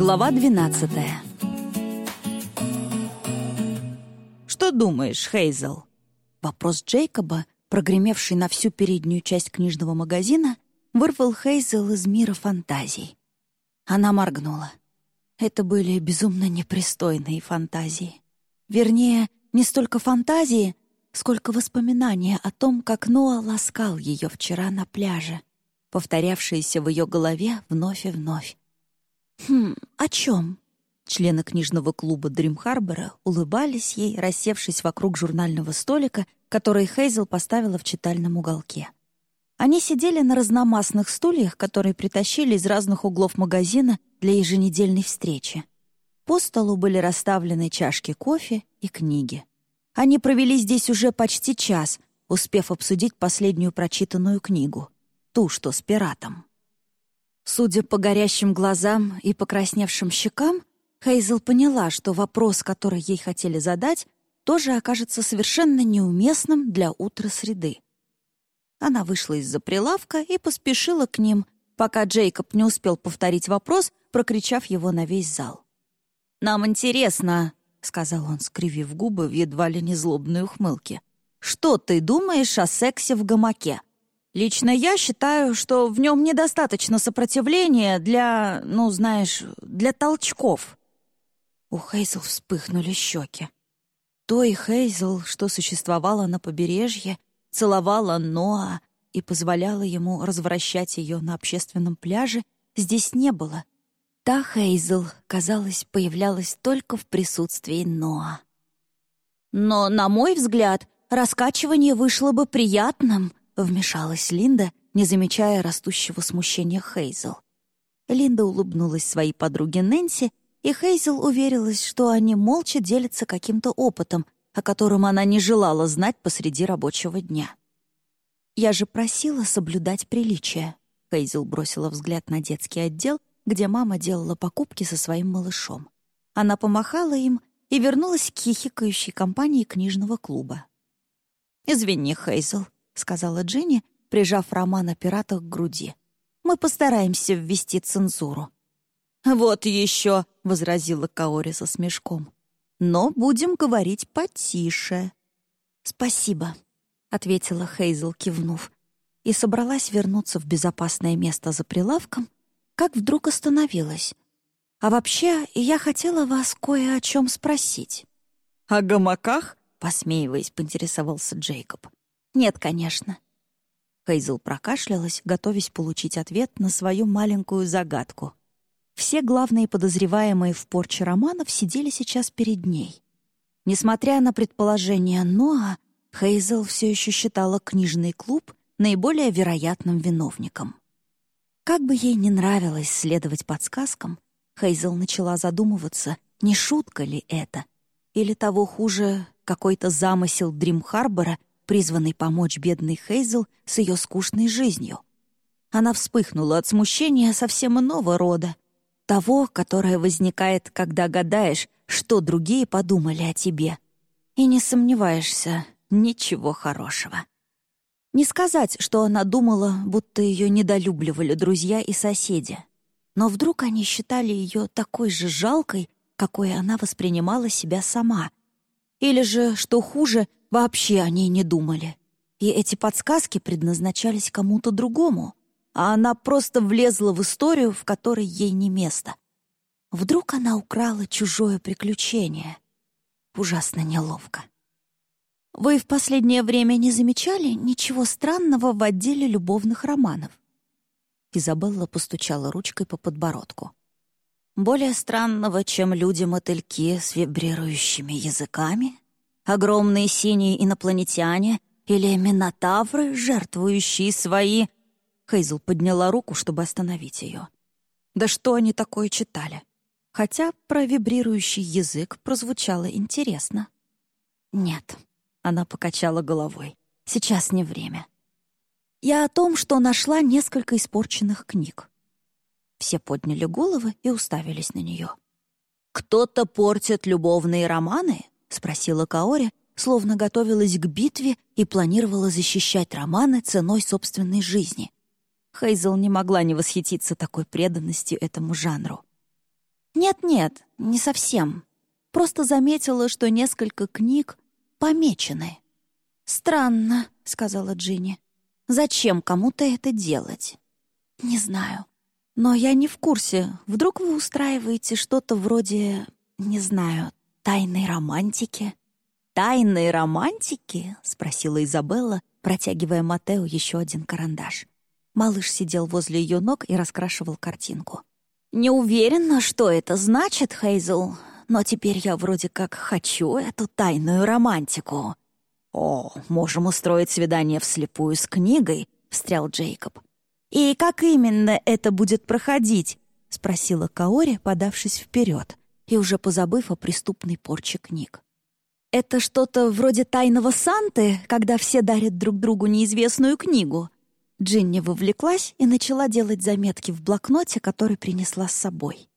Глава 12 «Что думаешь, Хейзел?» Вопрос Джейкоба, прогремевший на всю переднюю часть книжного магазина, вырвал Хейзел из мира фантазий. Она моргнула. Это были безумно непристойные фантазии. Вернее, не столько фантазии, сколько воспоминания о том, как Ноа ласкал ее вчера на пляже, повторявшиеся в ее голове вновь и вновь. «Хм, о чем?» Члены книжного клуба Дрим Харбора улыбались ей, рассевшись вокруг журнального столика, который Хейзел поставила в читальном уголке. Они сидели на разномастных стульях, которые притащили из разных углов магазина для еженедельной встречи. По столу были расставлены чашки кофе и книги. Они провели здесь уже почти час, успев обсудить последнюю прочитанную книгу, ту, что с пиратом. Судя по горящим глазам и покрасневшим щекам, Хейзел поняла, что вопрос, который ей хотели задать, тоже окажется совершенно неуместным для утра среды. Она вышла из-за прилавка и поспешила к ним, пока Джейкоб не успел повторить вопрос, прокричав его на весь зал. «Нам интересно», — сказал он, скривив губы в едва ли не злобной ухмылке. «Что ты думаешь о сексе в гамаке? Лично я считаю, что в нем недостаточно сопротивления для, ну, знаешь, для толчков». У Хейзел вспыхнули щеки. Той Хейзел, что существовала на побережье, целовала Ноа и позволяла ему развращать ее на общественном пляже, здесь не было. Та Хейзел, казалось, появлялась только в присутствии Ноа. «Но, на мой взгляд, раскачивание вышло бы приятным», — вмешалась Линда, не замечая растущего смущения Хейзел. Линда улыбнулась своей подруге Нэнси, и Хейзел уверилась, что они молча делятся каким-то опытом, о котором она не желала знать посреди рабочего дня. «Я же просила соблюдать приличие», — Хейзел бросила взгляд на детский отдел где мама делала покупки со своим малышом. Она помахала им и вернулась к хихикающей компании книжного клуба. «Извини, Хейзел», — сказала Дженни, прижав роман о пиратах к груди. «Мы постараемся ввести цензуру». «Вот еще», — возразила Каори со смешком. «Но будем говорить потише». «Спасибо», — ответила Хейзел, кивнув, и собралась вернуться в безопасное место за прилавком, как вдруг остановилась. «А вообще, я хотела вас кое о чем спросить». «О гамаках?» — посмеиваясь, поинтересовался Джейкоб. «Нет, конечно». Хейзел прокашлялась, готовясь получить ответ на свою маленькую загадку. Все главные подозреваемые в порче романов сидели сейчас перед ней. Несмотря на предположение Ноа, Хейзел все еще считала книжный клуб наиболее вероятным виновником. Как бы ей не нравилось следовать подсказкам, Хейзел начала задумываться, не шутка ли это, или того хуже, какой-то замысел Дрим-Харбора, призванный помочь бедной Хейзел с ее скучной жизнью. Она вспыхнула от смущения совсем иного рода, того, которое возникает, когда гадаешь, что другие подумали о тебе, и не сомневаешься, ничего хорошего. Не сказать, что она думала, будто ее недолюбливали друзья и соседи. Но вдруг они считали ее такой же жалкой, какой она воспринимала себя сама. Или же, что хуже, вообще о ней не думали. И эти подсказки предназначались кому-то другому, а она просто влезла в историю, в которой ей не место. Вдруг она украла чужое приключение. Ужасно неловко. Вы в последнее время не замечали ничего странного в отделе любовных романов?» Изабелла постучала ручкой по подбородку. «Более странного, чем люди-мотыльки с вибрирующими языками? Огромные синие инопланетяне или минотавры, жертвующие свои...» Хейзл подняла руку, чтобы остановить ее. «Да что они такое читали?» Хотя про вибрирующий язык прозвучало интересно. «Нет, она покачала головой. «Сейчас не время. Я о том, что нашла несколько испорченных книг». Все подняли головы и уставились на нее. «Кто-то портит любовные романы?» — спросила Каори, словно готовилась к битве и планировала защищать романы ценой собственной жизни. Хейзел не могла не восхититься такой преданностью этому жанру. Нет-нет, не совсем. Просто заметила, что несколько книг помечены. «Странно», — сказала Джинни. «Зачем кому-то это делать?» «Не знаю. Но я не в курсе. Вдруг вы устраиваете что-то вроде, не знаю, тайной романтики?» «Тайной романтики?» — спросила Изабелла, протягивая Матео еще один карандаш. Малыш сидел возле ее ног и раскрашивал картинку. «Не уверена, что это значит, Хейзел, но теперь я вроде как хочу эту тайную романтику». «О, можем устроить свидание вслепую с книгой», — встрял Джейкоб. «И как именно это будет проходить?» — спросила Каори, подавшись вперед и уже позабыв о преступной порче книг. «Это что-то вроде тайного Санты, когда все дарят друг другу неизвестную книгу?» Джинни вовлеклась и начала делать заметки в блокноте, который принесла с собой.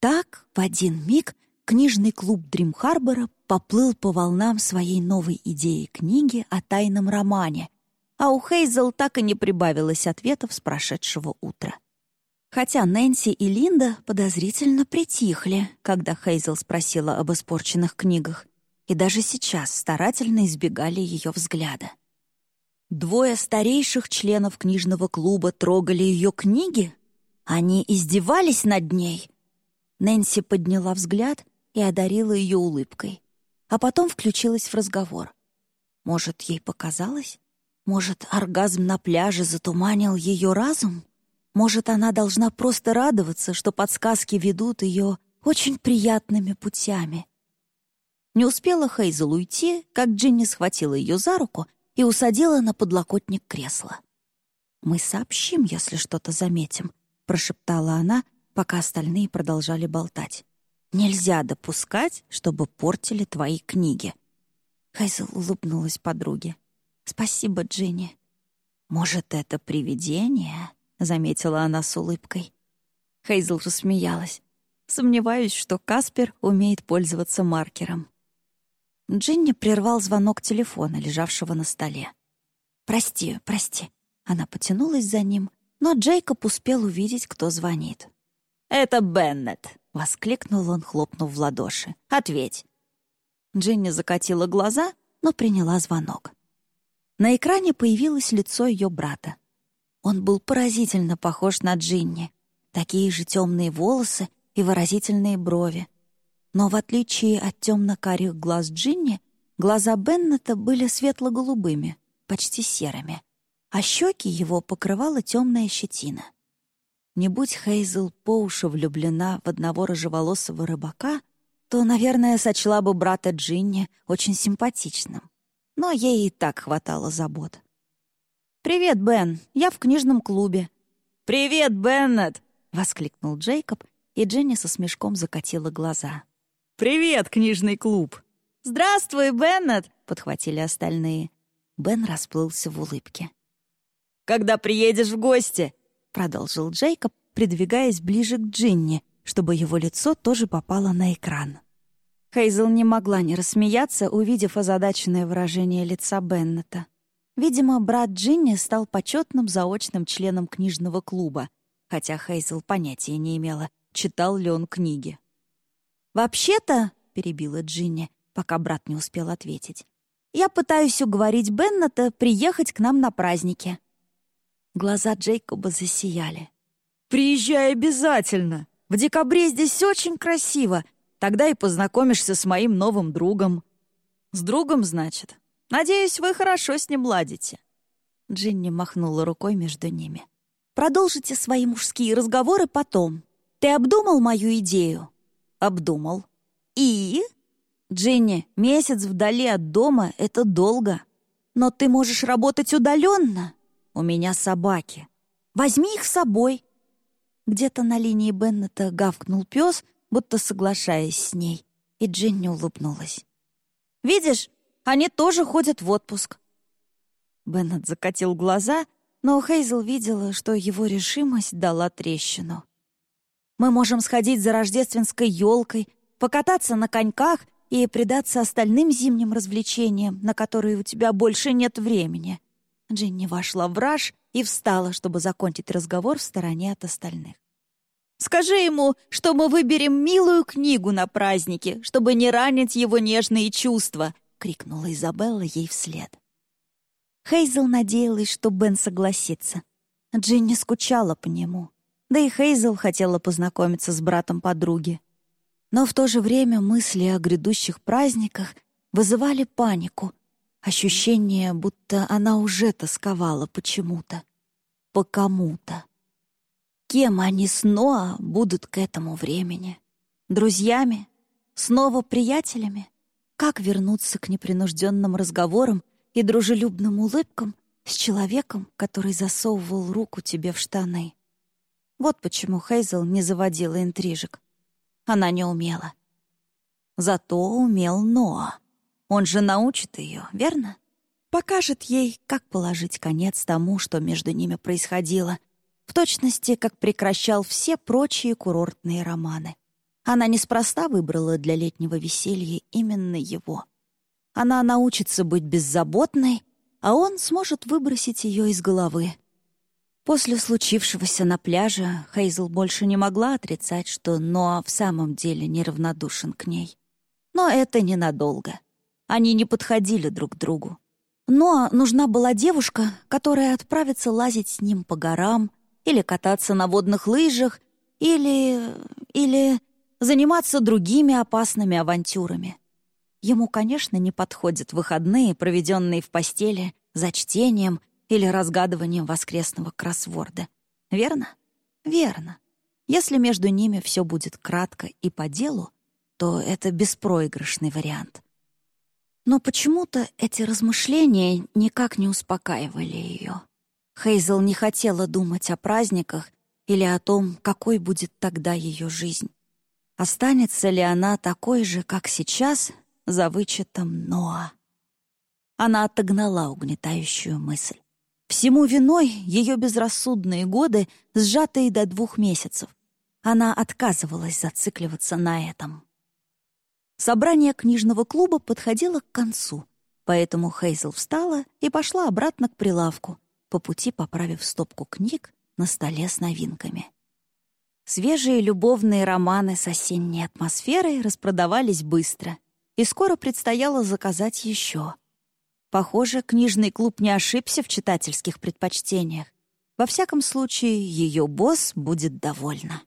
Так, в один миг, книжный клуб Дрим-Харбора поплыл по волнам своей новой идеи книги о тайном романе, а у Хейзел так и не прибавилось ответов с прошедшего утра. Хотя Нэнси и Линда подозрительно притихли, когда Хейзел спросила об испорченных книгах, и даже сейчас старательно избегали ее взгляда. Двое старейших членов книжного клуба трогали ее книги? Они издевались над ней? Нэнси подняла взгляд и одарила ее улыбкой, а потом включилась в разговор. Может, ей показалось? Может, оргазм на пляже затуманил ее разум? Может, она должна просто радоваться, что подсказки ведут ее очень приятными путями. Не успела Хейзел уйти, как Джинни схватила ее за руку и усадила на подлокотник кресла. «Мы сообщим, если что-то заметим», — прошептала она, пока остальные продолжали болтать. «Нельзя допускать, чтобы портили твои книги». Хайзел улыбнулась подруге. «Спасибо, Джинни». «Может, это привидение?» — заметила она с улыбкой. Хейзел рассмеялась. «Сомневаюсь, что Каспер умеет пользоваться маркером». Джинни прервал звонок телефона, лежавшего на столе. «Прости, прости». Она потянулась за ним, но Джейкоб успел увидеть, кто звонит. «Это Беннет!» — воскликнул он, хлопнув в ладоши. «Ответь!» Джинни закатила глаза, но приняла звонок. На экране появилось лицо ее брата. Он был поразительно похож на Джинни. Такие же темные волосы и выразительные брови, но в отличие от темно-карих глаз Джинни, глаза Беннета были светло-голубыми, почти серыми, а щеки его покрывала темная щетина. Не будь Хейзел по уши влюблена в одного рыжеволосого рыбака, то, наверное, сочла бы брата Джинни очень симпатичным. Но ей и так хватало забот. «Привет, Бен, я в книжном клубе». «Привет, Беннет!» — воскликнул Джейкоб, и Джинни со смешком закатила глаза. «Привет, книжный клуб!» «Здравствуй, Беннет!» — подхватили остальные. Бен расплылся в улыбке. «Когда приедешь в гости?» — продолжил Джейкоб, придвигаясь ближе к Джинни, чтобы его лицо тоже попало на экран. Хейзел не могла не рассмеяться, увидев озадаченное выражение лица Беннета. Видимо, брат Джинни стал почетным заочным членом книжного клуба, хотя Хейзел понятия не имела, читал ли он книги. «Вообще-то», — перебила Джинни, пока брат не успел ответить, «я пытаюсь уговорить Беннета приехать к нам на праздники». Глаза Джейкоба засияли. «Приезжай обязательно! В декабре здесь очень красиво. Тогда и познакомишься с моим новым другом». «С другом, значит? Надеюсь, вы хорошо с ним ладите». Джинни махнула рукой между ними. «Продолжите свои мужские разговоры потом. Ты обдумал мою идею?» Обдумал. «И?» «Джинни, месяц вдали от дома — это долго. Но ты можешь работать удаленно. У меня собаки. Возьми их с собой». Где-то на линии Беннета гавкнул пес, будто соглашаясь с ней, и Джинни улыбнулась. «Видишь, они тоже ходят в отпуск». Беннет закатил глаза, но Хейзел видела, что его решимость дала трещину. Мы можем сходить за рождественской елкой, покататься на коньках и предаться остальным зимним развлечениям, на которые у тебя больше нет времени». Джинни вошла в раж и встала, чтобы закончить разговор в стороне от остальных. Скажи ему, что мы выберем милую книгу на празднике, чтобы не ранить его нежные чувства!» — крикнула Изабелла ей вслед. Хейзел надеялась, что Бен согласится. Джинни скучала по нему. Да и Хейзел хотела познакомиться с братом подруги. Но в то же время мысли о грядущих праздниках вызывали панику, ощущение, будто она уже тосковала почему-то, по кому-то. Кем они снова будут к этому времени? Друзьями? Снова приятелями? Как вернуться к непринужденным разговорам и дружелюбным улыбкам с человеком, который засовывал руку тебе в штаны? Вот почему Хейзел не заводила интрижек. Она не умела. Зато умел Ноа. Он же научит ее, верно? Покажет ей, как положить конец тому, что между ними происходило — в точности, как прекращал все прочие курортные романы. Она неспроста выбрала для летнего веселья именно его. Она научится быть беззаботной, а он сможет выбросить ее из головы. После случившегося на пляже Хейзл больше не могла отрицать, что Ноа в самом деле неравнодушен к ней. Но это ненадолго. Они не подходили друг к другу. Ноа нужна была девушка, которая отправится лазить с ним по горам, или кататься на водных лыжах, или... или заниматься другими опасными авантюрами. Ему, конечно, не подходят выходные, проведенные в постели, за чтением или разгадыванием воскресного кроссворда. Верно? Верно. Если между ними все будет кратко и по делу, то это беспроигрышный вариант. Но почему-то эти размышления никак не успокаивали ее. Хейзел не хотела думать о праздниках или о том, какой будет тогда ее жизнь. Останется ли она такой же, как сейчас, за вычетом Ноа? Она отогнала угнетающую мысль. Всему виной ее безрассудные годы, сжатые до двух месяцев. Она отказывалась зацикливаться на этом. Собрание книжного клуба подходило к концу, поэтому Хейзел встала и пошла обратно к прилавку, по пути поправив стопку книг на столе с новинками. Свежие любовные романы с осенней атмосферой распродавались быстро, и скоро предстояло заказать еще. Похоже, книжный клуб не ошибся в читательских предпочтениях. Во всяком случае, ее босс будет довольна.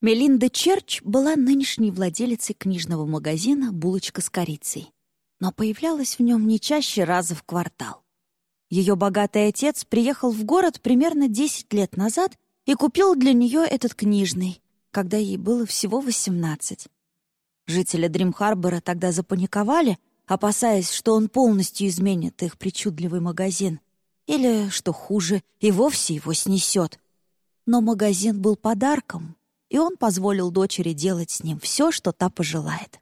Мелинда Черч была нынешней владелицей книжного магазина «Булочка с корицей», но появлялась в нем не чаще раза в квартал. Ее богатый отец приехал в город примерно 10 лет назад и купил для нее этот книжный, когда ей было всего 18. Жители Дрим-Харбора тогда запаниковали, опасаясь, что он полностью изменит их причудливый магазин. Или, что хуже, и вовсе его снесет. Но магазин был подарком, и он позволил дочери делать с ним все, что та пожелает.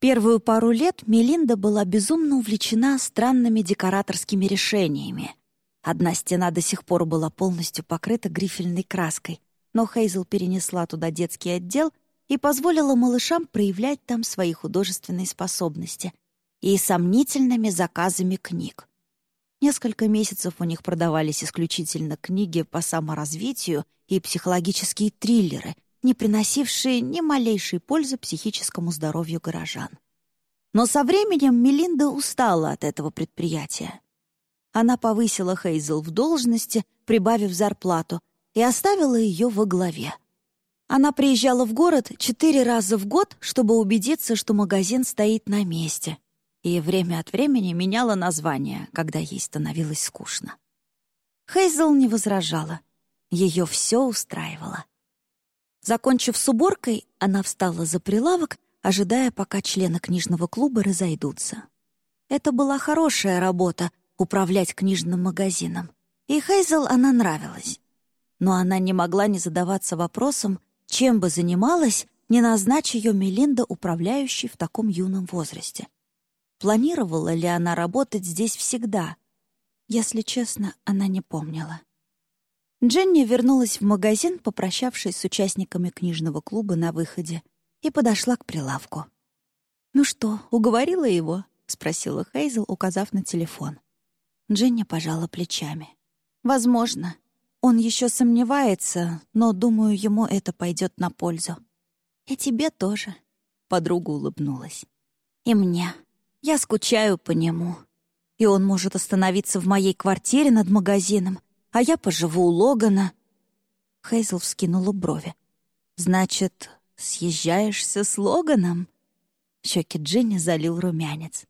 Первую пару лет Мелинда была безумно увлечена странными декораторскими решениями. Одна стена до сих пор была полностью покрыта грифельной краской, но Хейзел перенесла туда детский отдел и позволила малышам проявлять там свои художественные способности и сомнительными заказами книг. Несколько месяцев у них продавались исключительно книги по саморазвитию и психологические триллеры — не приносившие ни малейшей пользы психическому здоровью горожан. Но со временем Мелинда устала от этого предприятия. Она повысила Хейзел в должности, прибавив зарплату, и оставила ее во главе. Она приезжала в город четыре раза в год, чтобы убедиться, что магазин стоит на месте, и время от времени меняла название, когда ей становилось скучно. Хейзел не возражала. Ее все устраивало. Закончив с уборкой, она встала за прилавок, ожидая, пока члены книжного клуба разойдутся. Это была хорошая работа — управлять книжным магазином. И Хейзел она нравилась. Но она не могла не задаваться вопросом, чем бы занималась, не назначь ее Мелинда управляющей в таком юном возрасте. Планировала ли она работать здесь всегда? Если честно, она не помнила. Дженни вернулась в магазин, попрощавшись с участниками книжного клуба на выходе, и подошла к прилавку. «Ну что, уговорила его?» — спросила Хейзел, указав на телефон. Дженни пожала плечами. «Возможно. Он еще сомневается, но, думаю, ему это пойдет на пользу. И тебе тоже. Подруга улыбнулась. И мне. Я скучаю по нему. И он может остановиться в моей квартире над магазином, а я поживу у Логана. Хейзл вскинула брови. «Значит, съезжаешься с Логаном?» Щеки Джинни залил румянец.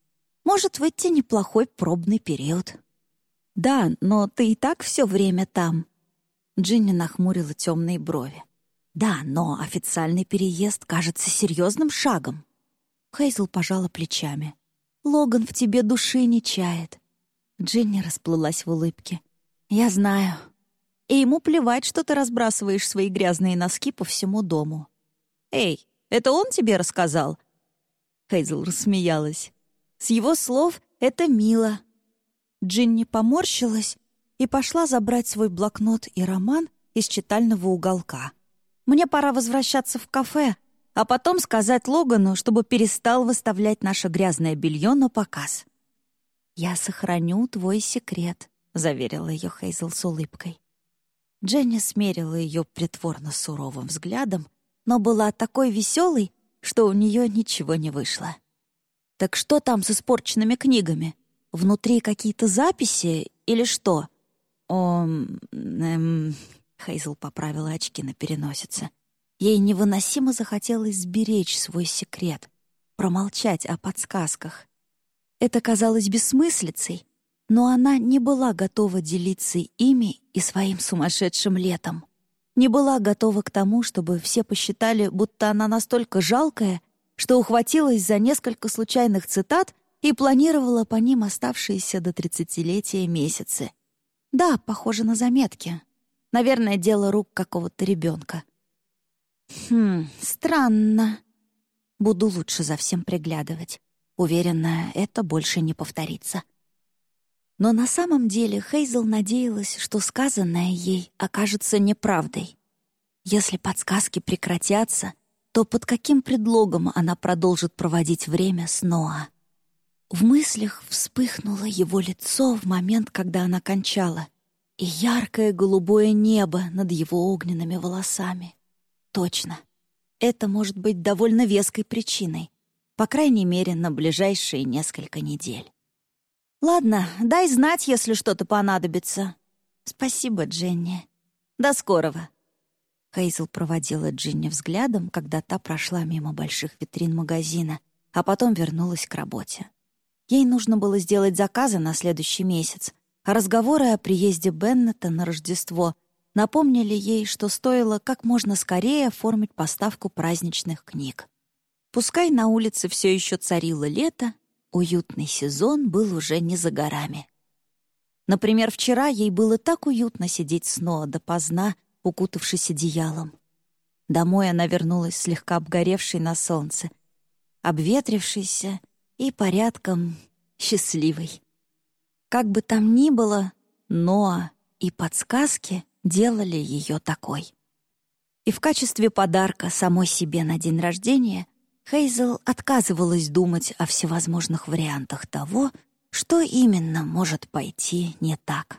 «Может выйти неплохой пробный период». «Да, но ты и так все время там». Джинни нахмурила темные брови. «Да, но официальный переезд кажется серьезным шагом». Хейзл пожала плечами. «Логан в тебе души не чает». Джинни расплылась в улыбке. «Я знаю. И ему плевать, что ты разбрасываешь свои грязные носки по всему дому». «Эй, это он тебе рассказал?» Хейзл рассмеялась. «С его слов это мило». Джинни поморщилась и пошла забрать свой блокнот и роман из читального уголка. Мне пора возвращаться в кафе, а потом сказать Логану, чтобы перестал выставлять наше грязное белье на показ. «Я сохраню твой секрет», — заверила ее Хейзел с улыбкой. Дженни смерила ее притворно суровым взглядом, но была такой веселой, что у нее ничего не вышло. «Так что там с испорченными книгами? Внутри какие-то записи или что?» «О, эм, Хейзл поправила очки на переносице. Ей невыносимо захотелось сберечь свой секрет, промолчать о подсказках. Это казалось бессмыслицей, но она не была готова делиться ими и своим сумасшедшим летом. Не была готова к тому, чтобы все посчитали, будто она настолько жалкая, что ухватилась за несколько случайных цитат и планировала по ним оставшиеся до тридцатилетия месяцы. Да, похоже на заметки, Наверное, дело рук какого-то ребенка. Хм, странно. Буду лучше за всем приглядывать. Уверена, это больше не повторится. Но на самом деле Хейзел надеялась, что сказанное ей окажется неправдой. Если подсказки прекратятся, то под каким предлогом она продолжит проводить время с Ноа? В мыслях вспыхнуло его лицо в момент, когда она кончала — и яркое голубое небо над его огненными волосами. Точно. Это может быть довольно веской причиной, по крайней мере, на ближайшие несколько недель. «Ладно, дай знать, если что-то понадобится». «Спасибо, Дженни. До скорого». Хейзл проводила Джинни взглядом, когда та прошла мимо больших витрин магазина, а потом вернулась к работе. Ей нужно было сделать заказы на следующий месяц, а разговоры о приезде Беннета на Рождество напомнили ей, что стоило как можно скорее оформить поставку праздничных книг. Пускай на улице все еще царило лето, уютный сезон был уже не за горами. Например, вчера ей было так уютно сидеть снова допоздна, укутавшись одеялом. Домой она вернулась слегка обгоревшей на солнце, обветрившейся и порядком счастливой. Как бы там ни было, Ноа и подсказки делали ее такой. И в качестве подарка самой себе на день рождения Хейзел отказывалась думать о всевозможных вариантах того, что именно может пойти не так.